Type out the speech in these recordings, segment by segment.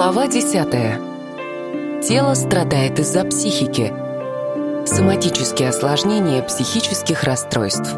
Глава 10. Тело страдает из-за психики. Соматические осложнения психических расстройств.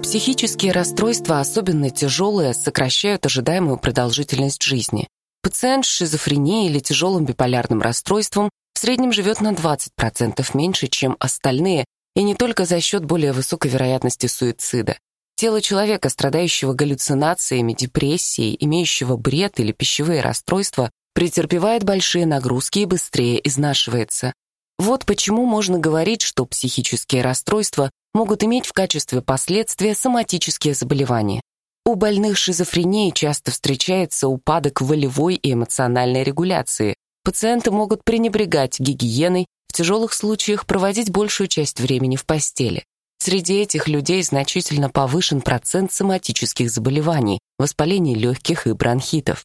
Психические расстройства, особенно тяжелые, сокращают ожидаемую продолжительность жизни. Пациент с шизофренией или тяжелым биполярным расстройством в среднем живет на 20% меньше, чем остальные, и не только за счет более высокой вероятности суицида. Тело человека, страдающего галлюцинациями, депрессией, имеющего бред или пищевые расстройства, претерпевает большие нагрузки и быстрее изнашивается. Вот почему можно говорить, что психические расстройства могут иметь в качестве последствия соматические заболевания. У больных шизофренией часто встречается упадок волевой и эмоциональной регуляции. Пациенты могут пренебрегать гигиеной, в тяжелых случаях проводить большую часть времени в постели. Среди этих людей значительно повышен процент соматических заболеваний, воспалений легких и бронхитов.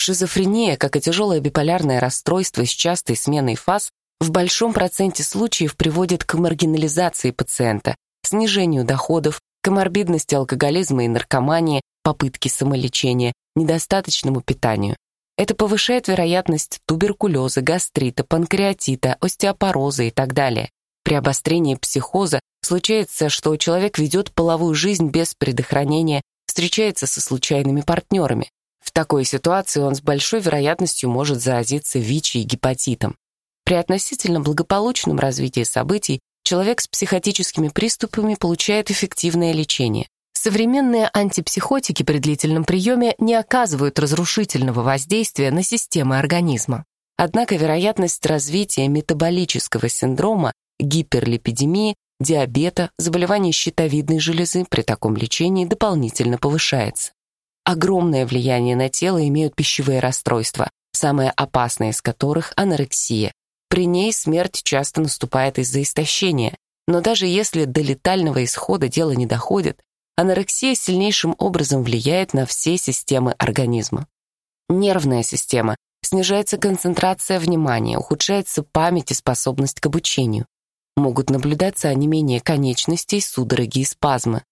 Шизофрения, как и тяжелое биполярное расстройство с частой сменой фаз, в большом проценте случаев приводит к маргинализации пациента, снижению доходов, коморбидности алкоголизма и наркомании, попытки самолечения, недостаточному питанию. Это повышает вероятность туберкулеза, гастрита, панкреатита, остеопороза и так далее. При обострении психоза случается, что человек ведет половую жизнь без предохранения, встречается со случайными партнерами. В такой ситуации он с большой вероятностью может заразиться ВИЧ и гепатитом. При относительно благополучном развитии событий человек с психотическими приступами получает эффективное лечение. Современные антипсихотики при длительном приеме не оказывают разрушительного воздействия на системы организма. Однако вероятность развития метаболического синдрома гиперлипидемии, диабета, заболеваний щитовидной железы при таком лечении дополнительно повышается. Огромное влияние на тело имеют пищевые расстройства, самое опасное из которых – анорексия. При ней смерть часто наступает из-за истощения, но даже если до летального исхода дело не доходит, анорексия сильнейшим образом влияет на все системы организма. Нервная система, снижается концентрация внимания, ухудшается память и способность к обучению могут наблюдаться онемение конечностей, судороги и спазмы.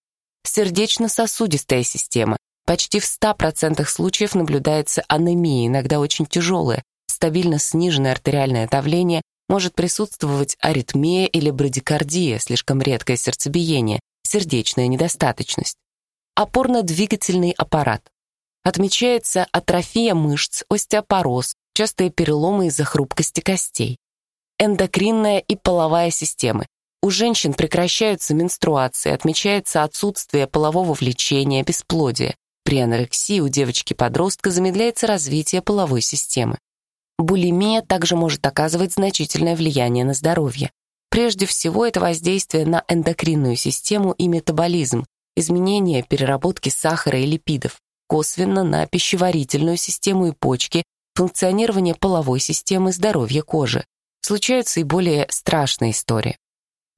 Сердечно-сосудистая система. Почти в 100% случаев наблюдается анемия, иногда очень тяжелая, стабильно сниженное артериальное давление, может присутствовать аритмия или брадикардия, слишком редкое сердцебиение, сердечная недостаточность. Опорно-двигательный аппарат. Отмечается атрофия мышц, остеопороз, частые переломы из-за хрупкости костей эндокринная и половая системы. У женщин прекращаются менструации, отмечается отсутствие полового влечения, бесплодия. При анорексии у девочки-подростка замедляется развитие половой системы. Булимия также может оказывать значительное влияние на здоровье. Прежде всего, это воздействие на эндокринную систему и метаболизм, изменение переработки сахара и липидов, косвенно на пищеварительную систему и почки, функционирование половой системы, здоровье кожи. Случаются и более страшные истории.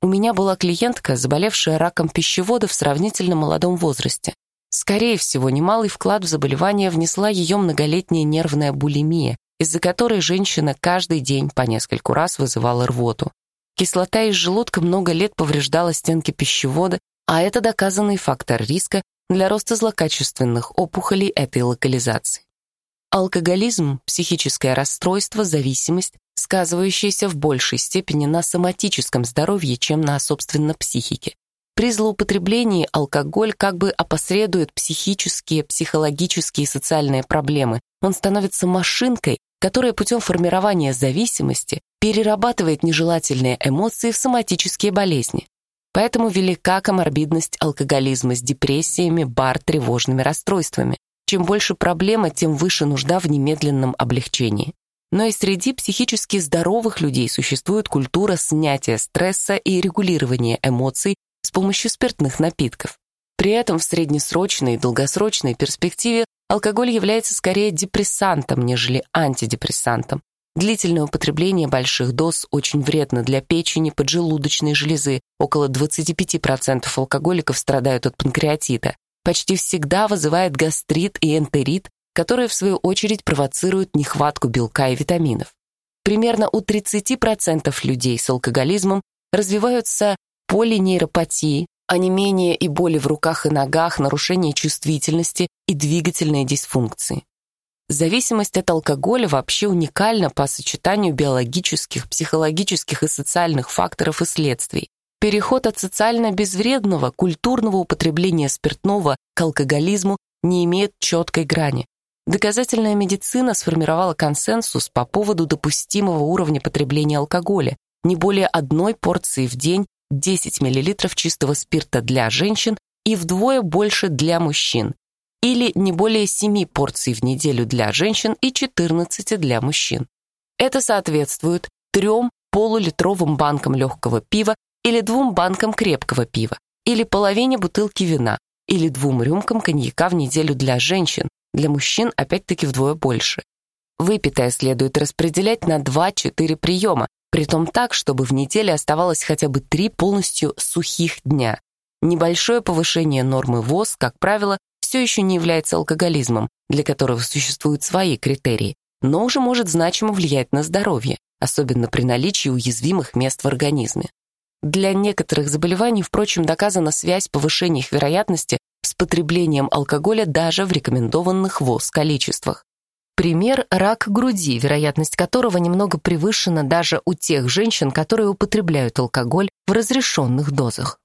У меня была клиентка, заболевшая раком пищевода в сравнительно молодом возрасте. Скорее всего, немалый вклад в заболевание внесла ее многолетняя нервная булимия, из-за которой женщина каждый день по нескольку раз вызывала рвоту. Кислота из желудка много лет повреждала стенки пищевода, а это доказанный фактор риска для роста злокачественных опухолей этой локализации. Алкоголизм, психическое расстройство, зависимость сказывающиеся в большей степени на соматическом здоровье, чем на, собственно, психике. При злоупотреблении алкоголь как бы опосредует психические, психологические и социальные проблемы. Он становится машинкой, которая путем формирования зависимости перерабатывает нежелательные эмоции в соматические болезни. Поэтому велика коморбидность алкоголизма с депрессиями, бар, тревожными расстройствами. Чем больше проблема, тем выше нужда в немедленном облегчении. Но и среди психически здоровых людей существует культура снятия стресса и регулирования эмоций с помощью спиртных напитков. При этом в среднесрочной и долгосрочной перспективе алкоголь является скорее депрессантом, нежели антидепрессантом. Длительное употребление больших доз очень вредно для печени, поджелудочной железы. Около 25% алкоголиков страдают от панкреатита. Почти всегда вызывает гастрит и энтерит, которые, в свою очередь, провоцируют нехватку белка и витаминов. Примерно у 30% людей с алкоголизмом развиваются полинейропатии, онемение и боли в руках и ногах, нарушение чувствительности и двигательные дисфункции. Зависимость от алкоголя вообще уникальна по сочетанию биологических, психологических и социальных факторов и следствий. Переход от социально безвредного, культурного употребления спиртного к алкоголизму не имеет четкой грани. Доказательная медицина сформировала консенсус по поводу допустимого уровня потребления алкоголя, не более одной порции в день 10 мл чистого спирта для женщин и вдвое больше для мужчин, или не более 7 порций в неделю для женщин и 14 для мужчин. Это соответствует трем полулитровым банкам легкого пива или двум банкам крепкого пива, или половине бутылки вина, или двум рюмкам коньяка в неделю для женщин, для мужчин опять-таки вдвое больше. Выпитое следует распределять на 2-4 приема, притом так, чтобы в неделе оставалось хотя бы три полностью сухих дня. Небольшое повышение нормы ВОЗ, как правило, все еще не является алкоголизмом, для которого существуют свои критерии, но уже может значимо влиять на здоровье, особенно при наличии уязвимых мест в организме. Для некоторых заболеваний, впрочем, доказана связь повышения их вероятности с потреблением алкоголя даже в рекомендованных ВОЗ количествах. Пример – рак груди, вероятность которого немного превышена даже у тех женщин, которые употребляют алкоголь в разрешенных дозах.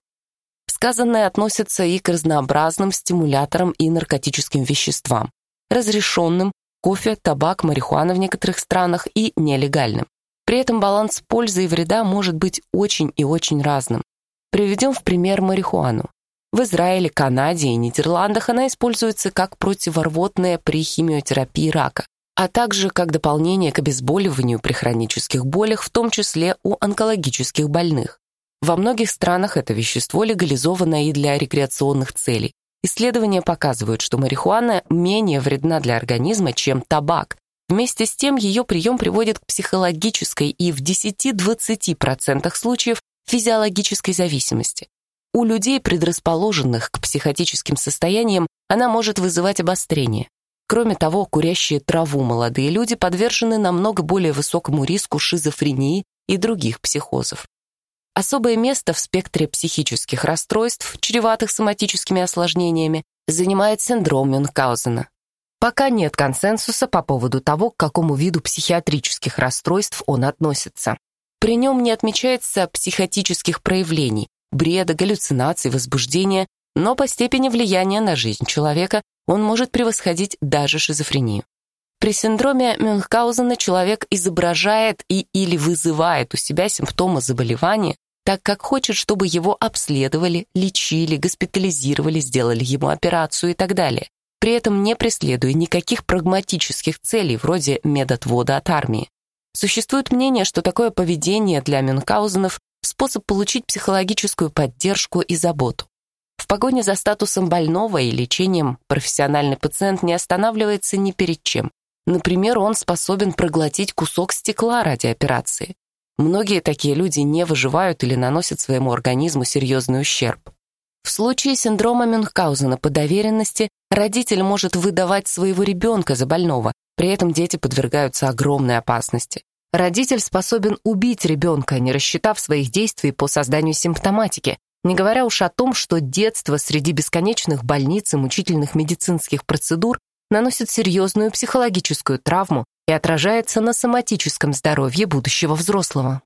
Сказанное относится и к разнообразным стимуляторам и наркотическим веществам, разрешенным – кофе, табак, марихуана в некоторых странах и нелегальным. При этом баланс пользы и вреда может быть очень и очень разным. Приведем в пример марихуану. В Израиле, Канаде и Нидерландах она используется как противорвотная при химиотерапии рака, а также как дополнение к обезболиванию при хронических болях, в том числе у онкологических больных. Во многих странах это вещество легализовано и для рекреационных целей. Исследования показывают, что марихуана менее вредна для организма, чем табак. Вместе с тем ее прием приводит к психологической и в 10-20% случаев физиологической зависимости. У людей, предрасположенных к психотическим состояниям, она может вызывать обострение. Кроме того, курящие траву молодые люди подвержены намного более высокому риску шизофрении и других психозов. Особое место в спектре психических расстройств, чреватых соматическими осложнениями, занимает синдром Мюнхгаузена. Пока нет консенсуса по поводу того, к какому виду психиатрических расстройств он относится. При нем не отмечается психотических проявлений, бреда, галлюцинаций, возбуждения, но по степени влияния на жизнь человека он может превосходить даже шизофрению. При синдроме Мюнхгаузена человек изображает и или вызывает у себя симптомы заболевания, так как хочет, чтобы его обследовали, лечили, госпитализировали, сделали ему операцию и так далее, при этом не преследуя никаких прагматических целей вроде медотвода от армии. Существует мнение, что такое поведение для Мюнхгаузенов способ получить психологическую поддержку и заботу. В погоне за статусом больного и лечением профессиональный пациент не останавливается ни перед чем. Например, он способен проглотить кусок стекла ради операции. Многие такие люди не выживают или наносят своему организму серьезный ущерб. В случае синдрома Мюнхгаузена по доверенности родитель может выдавать своего ребенка за больного, при этом дети подвергаются огромной опасности. Родитель способен убить ребенка, не рассчитав своих действий по созданию симптоматики, не говоря уж о том, что детство среди бесконечных больниц и мучительных медицинских процедур наносит серьезную психологическую травму и отражается на соматическом здоровье будущего взрослого.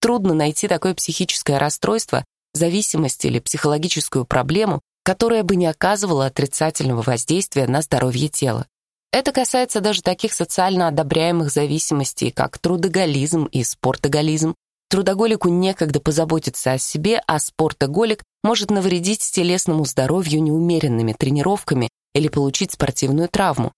Трудно найти такое психическое расстройство, зависимость или психологическую проблему, которая бы не оказывала отрицательного воздействия на здоровье тела. Это касается даже таких социально одобряемых зависимостей, как трудоголизм и спортоголизм. Трудоголику некогда позаботиться о себе, а спортоголик может навредить телесному здоровью неумеренными тренировками или получить спортивную травму.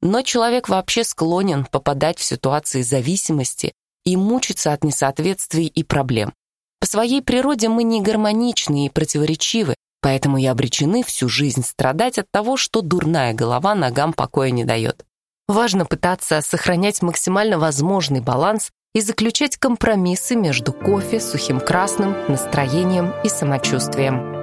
Но человек вообще склонен попадать в ситуации зависимости и мучиться от несоответствий и проблем. По своей природе мы не гармоничны и противоречивы, Поэтому и обречены всю жизнь страдать от того, что дурная голова ногам покоя не дает. Важно пытаться сохранять максимально возможный баланс и заключать компромиссы между кофе, сухим красным, настроением и самочувствием.